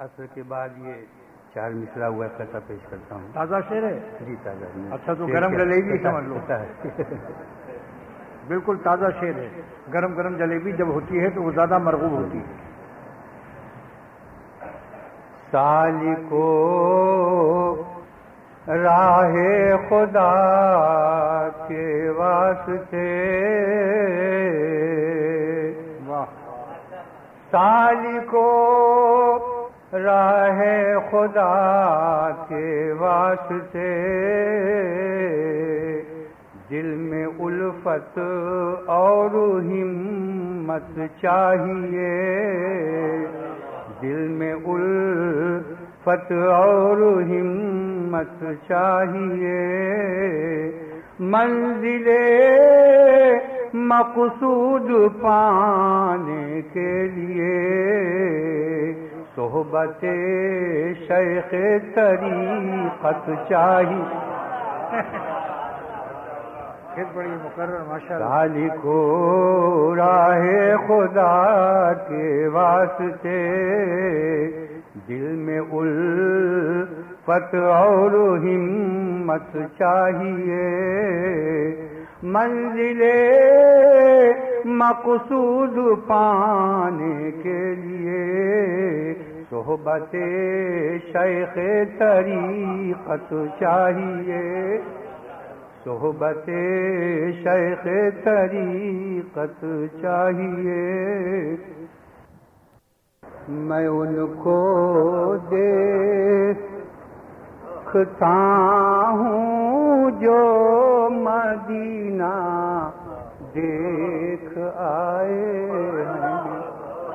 عصر کے بعد یہ چار مسلا ہوا قصہ پیش کرتا ہوں۔ تازہ شیر ہے؟ جی تازہ اچھا تو گرم جلیبی سمجھ لو۔ ہے بالکل تازہ شیر ہے۔ گرم گرم جلیبی جب ہوتی ہے تو وہ زیادہ مرغوب ہوتی ہے۔ سال کو راہ خدا کے واسطے۔ واہ۔ سال کو راہ خدا کے واسطے۔ دل میں الفت اور ہمت چاہیے۔ دل میں الفت اور ہمت چاہیے۔ منزل مقصود پانے کے لیے۔ صحبت شیخ طریقت چاہیے بڑی مقرر ماشاء کو راہ خدا کے واسطے دل میں الفت اور ہمت چاہیے۔ منزل مقصود پانے کے صحبت شیخ طریقت چاہیے صحبت شیخ طریقت چاہیے میں ان کو دیکھتا ہوں جو مدینہ دیکھ آئے۔